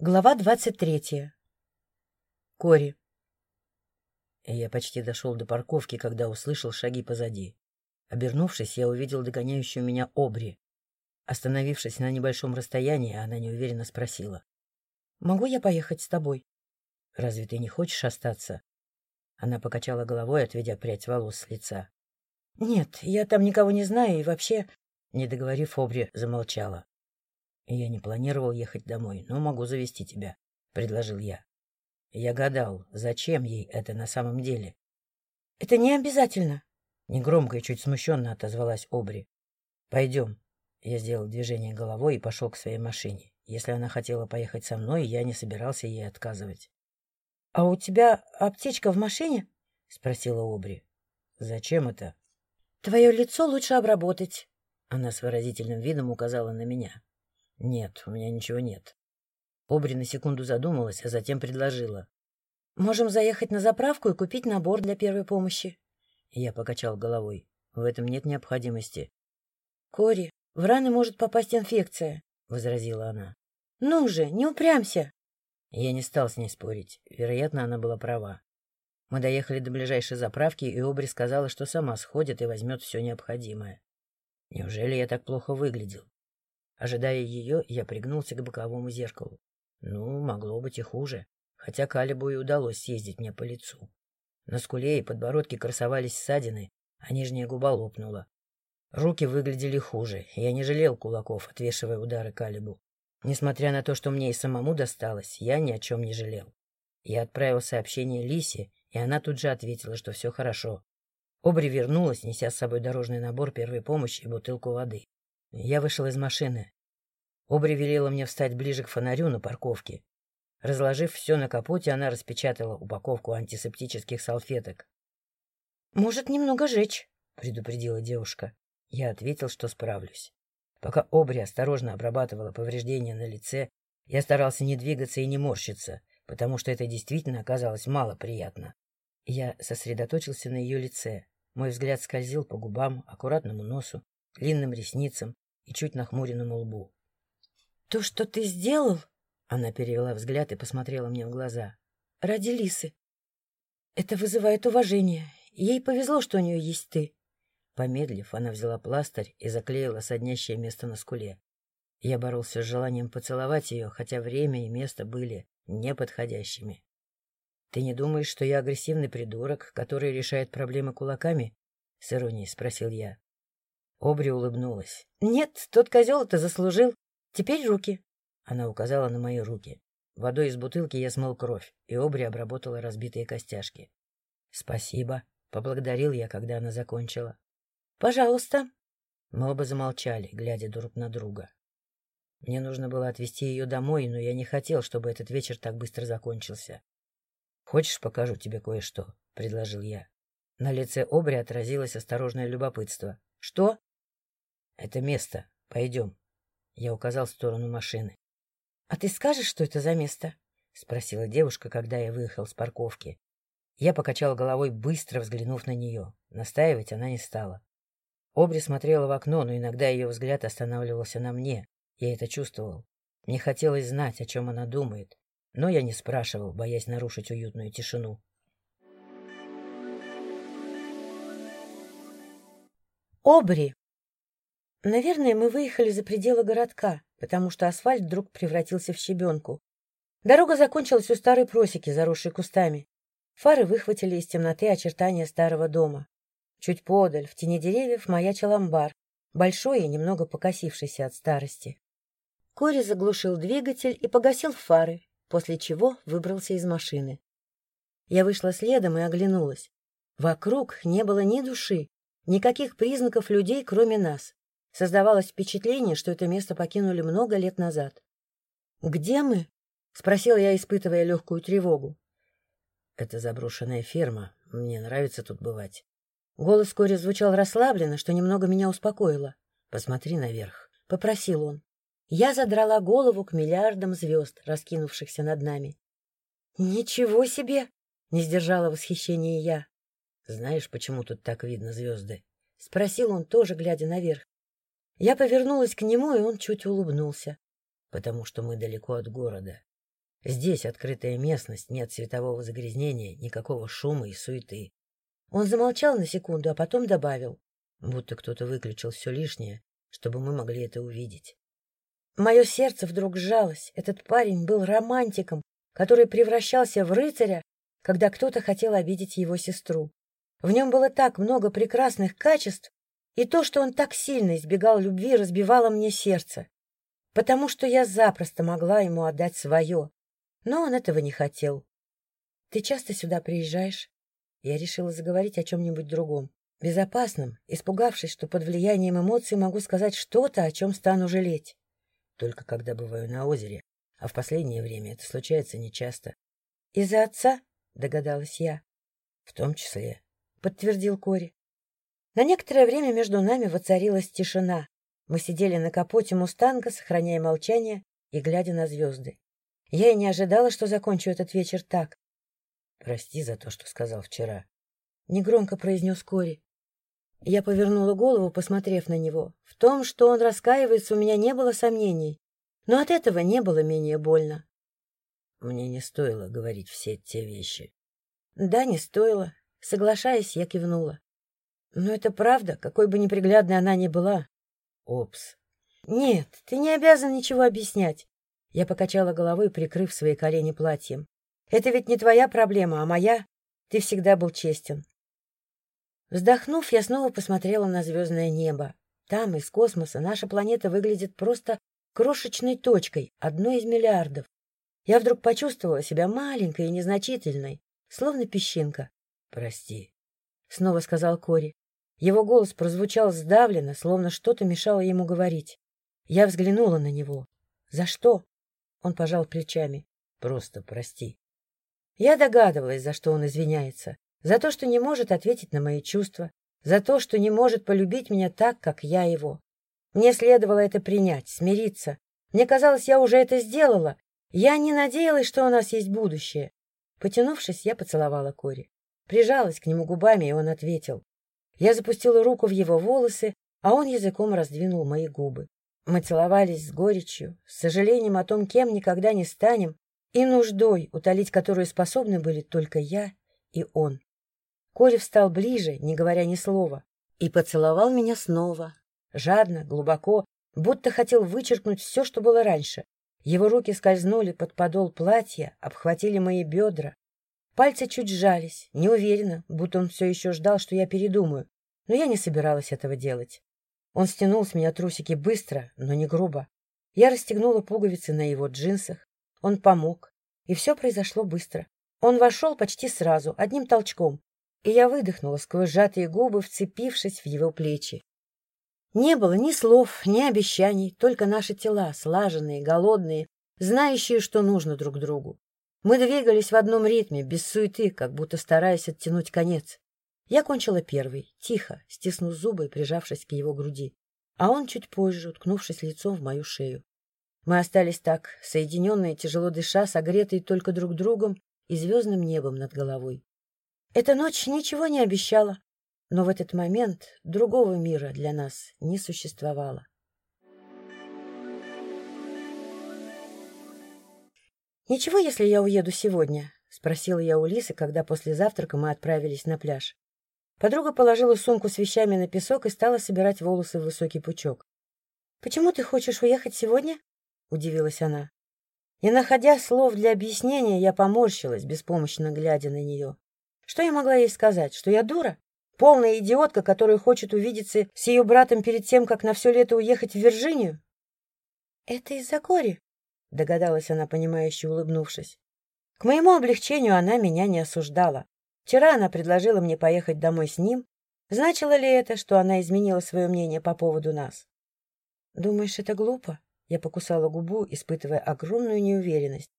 Глава двадцать третья. Кори. Я почти дошел до парковки, когда услышал шаги позади. Обернувшись, я увидел догоняющую меня Обри. Остановившись на небольшом расстоянии, она неуверенно спросила. — Могу я поехать с тобой? — Разве ты не хочешь остаться? Она покачала головой, отведя прядь волос с лица. — Нет, я там никого не знаю и вообще... Не договорив, Обри замолчала. Я не планировал ехать домой, но могу завести тебя, — предложил я. Я гадал, зачем ей это на самом деле. — Это не обязательно. Негромко и чуть смущенно отозвалась Обри. — Пойдем. Я сделал движение головой и пошел к своей машине. Если она хотела поехать со мной, я не собирался ей отказывать. — А у тебя аптечка в машине? — спросила Обри. — Зачем это? — Твое лицо лучше обработать. Она с выразительным видом указала на меня. — Нет, у меня ничего нет. Обри на секунду задумалась, а затем предложила. — Можем заехать на заправку и купить набор для первой помощи. Я покачал головой. В этом нет необходимости. — Кори, в раны может попасть инфекция, — возразила она. — Ну же, не упрямся. Я не стал с ней спорить. Вероятно, она была права. Мы доехали до ближайшей заправки, и Обри сказала, что сама сходит и возьмет все необходимое. Неужели я так плохо выглядел? Ожидая ее, я пригнулся к боковому зеркалу. Ну, могло быть и хуже, хотя Калибу и удалось съездить мне по лицу. На скуле и подбородке красовались ссадины, а нижняя губа лопнула. Руки выглядели хуже, я не жалел кулаков, отвешивая удары Калибу. Несмотря на то, что мне и самому досталось, я ни о чем не жалел. Я отправил сообщение Лисе, и она тут же ответила, что все хорошо. Обри вернулась, неся с собой дорожный набор первой помощи и бутылку воды. Я вышел из машины. Обри велела мне встать ближе к фонарю на парковке. Разложив все на капоте, она распечатала упаковку антисептических салфеток. — Может, немного жечь, — предупредила девушка. Я ответил, что справлюсь. Пока Обри осторожно обрабатывала повреждения на лице, я старался не двигаться и не морщиться, потому что это действительно оказалось мало приятно. Я сосредоточился на ее лице. Мой взгляд скользил по губам, аккуратному носу, длинным ресницам и чуть нахмуренному лбу. — То, что ты сделал? — она перевела взгляд и посмотрела мне в глаза. — Ради Лисы. Это вызывает уважение. Ей повезло, что у нее есть ты. Помедлив, она взяла пластырь и заклеила соднящее место на скуле. Я боролся с желанием поцеловать ее, хотя время и место были неподходящими. — Ты не думаешь, что я агрессивный придурок, который решает проблемы кулаками? — с иронией спросил я. Обри улыбнулась. — Нет, тот козел это заслужил. Теперь руки. Она указала на мои руки. Водой из бутылки я смыл кровь, и Обри обработала разбитые костяшки. — Спасибо, — поблагодарил я, когда она закончила. — Пожалуйста. Мы оба замолчали, глядя друг на друга. Мне нужно было отвезти ее домой, но я не хотел, чтобы этот вечер так быстро закончился. — Хочешь, покажу тебе кое-что? — предложил я. На лице Обри отразилось осторожное любопытство. — Что? Это место. Пойдем. Я указал в сторону машины. — А ты скажешь, что это за место? — спросила девушка, когда я выехал с парковки. Я покачал головой, быстро взглянув на нее. Настаивать она не стала. Обри смотрела в окно, но иногда ее взгляд останавливался на мне. Я это чувствовал. Мне хотелось знать, о чем она думает, но я не спрашивал, боясь нарушить уютную тишину. Обри! Наверное, мы выехали за пределы городка, потому что асфальт вдруг превратился в щебенку. Дорога закончилась у старой просеки, заросшей кустами. Фары выхватили из темноты очертания старого дома. Чуть подаль, в тени деревьев, маячил амбар, большой и немного покосившийся от старости. Кори заглушил двигатель и погасил фары, после чего выбрался из машины. Я вышла следом и оглянулась. Вокруг не было ни души, никаких признаков людей, кроме нас. Создавалось впечатление, что это место покинули много лет назад. «Где мы?» — спросила я, испытывая легкую тревогу. «Это заброшенная ферма. Мне нравится тут бывать». Голос Кори звучал расслабленно, что немного меня успокоило. «Посмотри наверх», — попросил он. Я задрала голову к миллиардам звезд, раскинувшихся над нами. «Ничего себе!» — не сдержала восхищения я. «Знаешь, почему тут так видно звезды?» — спросил он, тоже глядя наверх. Я повернулась к нему, и он чуть улыбнулся. — Потому что мы далеко от города. Здесь открытая местность, нет светового загрязнения, никакого шума и суеты. Он замолчал на секунду, а потом добавил. Будто кто-то выключил все лишнее, чтобы мы могли это увидеть. Мое сердце вдруг сжалось. Этот парень был романтиком, который превращался в рыцаря, когда кто-то хотел обидеть его сестру. В нем было так много прекрасных качеств, и то, что он так сильно избегал любви, разбивало мне сердце, потому что я запросто могла ему отдать свое, но он этого не хотел. — Ты часто сюда приезжаешь? Я решила заговорить о чем-нибудь другом, безопасном, испугавшись, что под влиянием эмоций могу сказать что-то, о чем стану жалеть. Только когда бываю на озере, а в последнее время это случается нечасто. — Из-за отца? — догадалась я. — В том числе, — подтвердил Кори. На некоторое время между нами воцарилась тишина. Мы сидели на капоте «Мустанга», сохраняя молчание и глядя на звезды. Я и не ожидала, что закончу этот вечер так. — Прости за то, что сказал вчера. Негромко произнес Кори. Я повернула голову, посмотрев на него. В том, что он раскаивается, у меня не было сомнений. Но от этого не было менее больно. Мне не стоило говорить все те вещи. Да, не стоило. Соглашаясь, я кивнула. Но это правда, какой бы неприглядной она ни была. Опс. Нет, ты не обязан ничего объяснять. Я покачала головой, прикрыв свои колени платьем. Это ведь не твоя проблема, а моя. Ты всегда был честен. Вздохнув, я снова посмотрела на звездное небо. Там, из космоса, наша планета выглядит просто крошечной точкой, одной из миллиардов. Я вдруг почувствовала себя маленькой и незначительной, словно песчинка. — Прости, — снова сказал Кори. Его голос прозвучал сдавленно, словно что-то мешало ему говорить. Я взглянула на него. «За что?» Он пожал плечами. «Просто прости». Я догадывалась, за что он извиняется. За то, что не может ответить на мои чувства. За то, что не может полюбить меня так, как я его. Мне следовало это принять, смириться. Мне казалось, я уже это сделала. Я не надеялась, что у нас есть будущее. Потянувшись, я поцеловала Кори. Прижалась к нему губами, и он ответил. Я запустила руку в его волосы, а он языком раздвинул мои губы. Мы целовались с горечью, с сожалением о том, кем никогда не станем, и нуждой, утолить которую способны были только я и он. Кори встал ближе, не говоря ни слова, и поцеловал меня снова, жадно, глубоко, будто хотел вычеркнуть все, что было раньше. Его руки скользнули под подол платья, обхватили мои бедра, Пальцы чуть сжались, неуверенно, будто он все еще ждал, что я передумаю, но я не собиралась этого делать. Он стянул с меня трусики быстро, но не грубо. Я расстегнула пуговицы на его джинсах. Он помог, и все произошло быстро. Он вошел почти сразу, одним толчком, и я выдохнула сквозь сжатые губы, вцепившись в его плечи. Не было ни слов, ни обещаний, только наши тела, слаженные, голодные, знающие, что нужно друг другу. Мы двигались в одном ритме, без суеты, как будто стараясь оттянуть конец. Я кончила первой, тихо, стиснув зубы и прижавшись к его груди, а он чуть позже, уткнувшись лицом в мою шею. Мы остались так, соединенные, тяжело дыша, согретые только друг другом и звездным небом над головой. Эта ночь ничего не обещала, но в этот момент другого мира для нас не существовало. «Ничего, если я уеду сегодня?» — спросила я у Лисы, когда после завтрака мы отправились на пляж. Подруга положила сумку с вещами на песок и стала собирать волосы в высокий пучок. «Почему ты хочешь уехать сегодня?» — удивилась она. Не находя слов для объяснения, я поморщилась, беспомощно глядя на нее. Что я могла ей сказать? Что я дура? Полная идиотка, которая хочет увидеться с ее братом перед тем, как на все лето уехать в Вирджинию? — Это из-за Кори, — догадалась она, понимающе улыбнувшись. К моему облегчению она меня не осуждала. Вчера она предложила мне поехать домой с ним. Значило ли это, что она изменила свое мнение по поводу нас? — Думаешь, это глупо? Я покусала губу, испытывая огромную неуверенность.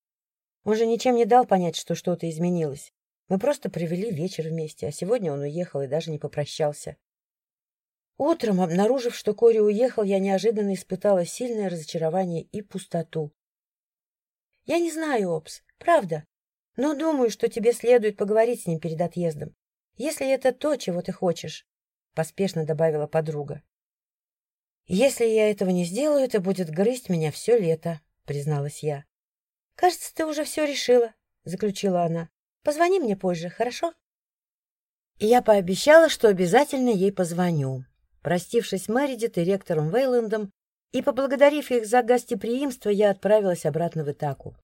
Он же ничем не дал понять, что что-то изменилось. Мы просто провели вечер вместе, а сегодня он уехал и даже не попрощался. Утром, обнаружив, что Кори уехал, я неожиданно испытала сильное разочарование и пустоту. Я не знаю, Опс, правда. Но думаю, что тебе следует поговорить с ним перед отъездом. Если это то, чего ты хочешь, — поспешно добавила подруга. Если я этого не сделаю, это будет грызть меня все лето, — призналась я. Кажется, ты уже все решила, — заключила она. — Позвони мне позже, хорошо? И я пообещала, что обязательно ей позвоню. Простившись с Мэридит и ректором Вейлендом и поблагодарив их за гостеприимство, я отправилась обратно в Итаку.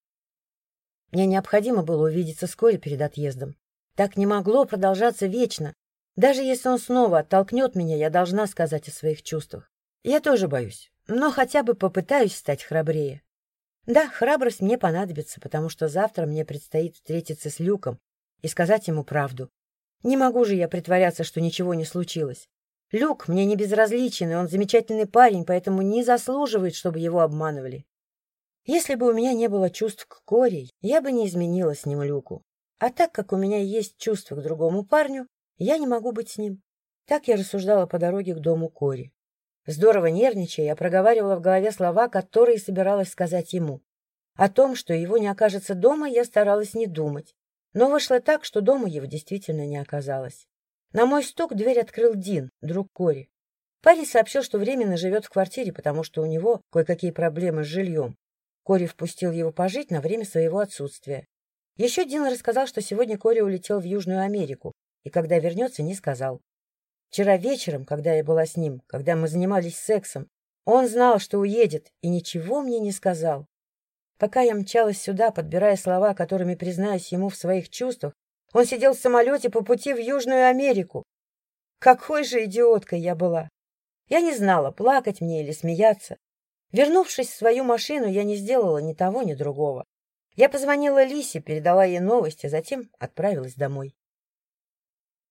Мне необходимо было увидеться с Кори перед отъездом. Так не могло продолжаться вечно. Даже если он снова оттолкнет меня, я должна сказать о своих чувствах. Я тоже боюсь, но хотя бы попытаюсь стать храбрее. Да, храбрость мне понадобится, потому что завтра мне предстоит встретиться с Люком и сказать ему правду. Не могу же я притворяться, что ничего не случилось. Люк мне не безразличен, и он замечательный парень, поэтому не заслуживает, чтобы его обманывали. Если бы у меня не было чувств к Кори, я бы не изменила с ним Люку. А так как у меня есть чувства к другому парню, я не могу быть с ним. Так я рассуждала по дороге к дому Кори. Здорово нервничая, я проговаривала в голове слова, которые собиралась сказать ему. О том, что его не окажется дома, я старалась не думать. Но вышло так, что дома его действительно не оказалось. На мой стук дверь открыл Дин, друг Кори. Парень сообщил, что временно живет в квартире, потому что у него кое-какие проблемы с жильем. Кори впустил его пожить на время своего отсутствия. Еще Дин рассказал, что сегодня Кори улетел в Южную Америку, и когда вернется, не сказал. Вчера вечером, когда я была с ним, когда мы занимались сексом, он знал, что уедет, и ничего мне не сказал. Пока я мчалась сюда, подбирая слова, которыми признаюсь ему в своих чувствах, он сидел в самолете по пути в Южную Америку. Какой же идиоткой я была! Я не знала, плакать мне или смеяться. Вернувшись в свою машину, я не сделала ни того, ни другого. Я позвонила Лисе, передала ей новости, затем отправилась домой.